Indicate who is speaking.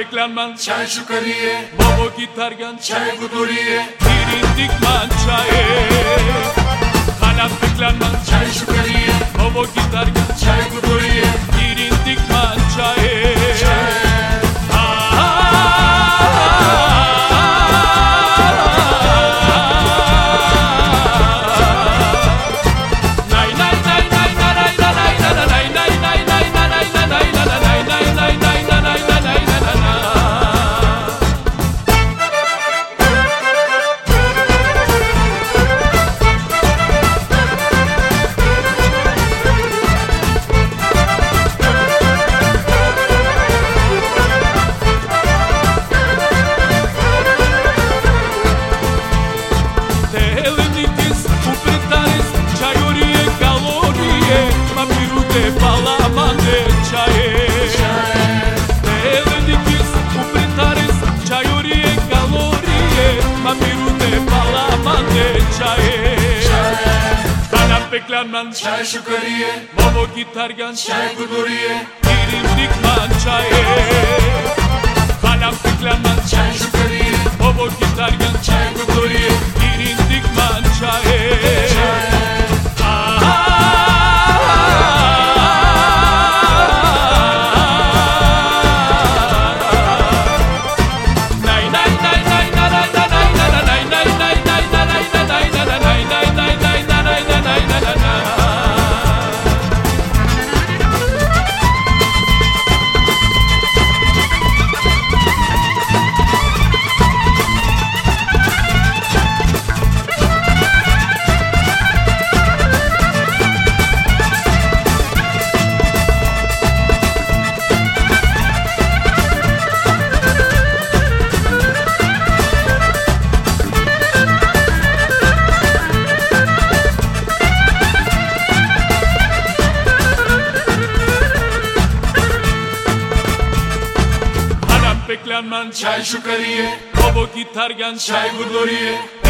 Speaker 1: beklenmen
Speaker 2: çay şukariye,
Speaker 1: Baba gitargan
Speaker 2: çay guduriye,
Speaker 1: Girindik mançaye Kanat beklenmen
Speaker 2: çay şukariye,
Speaker 1: Baba gitargan
Speaker 2: çay guduriye,
Speaker 1: Girindik mançaye Telenikis, beklenmen,
Speaker 2: çay şukariye,
Speaker 1: baba gitargan,
Speaker 2: çay guduriye,
Speaker 1: girindik mançaye. Beklenmen.
Speaker 2: Çay şukariye,
Speaker 1: Baba gitargan
Speaker 2: çay guduriye,
Speaker 1: Girindik mançaye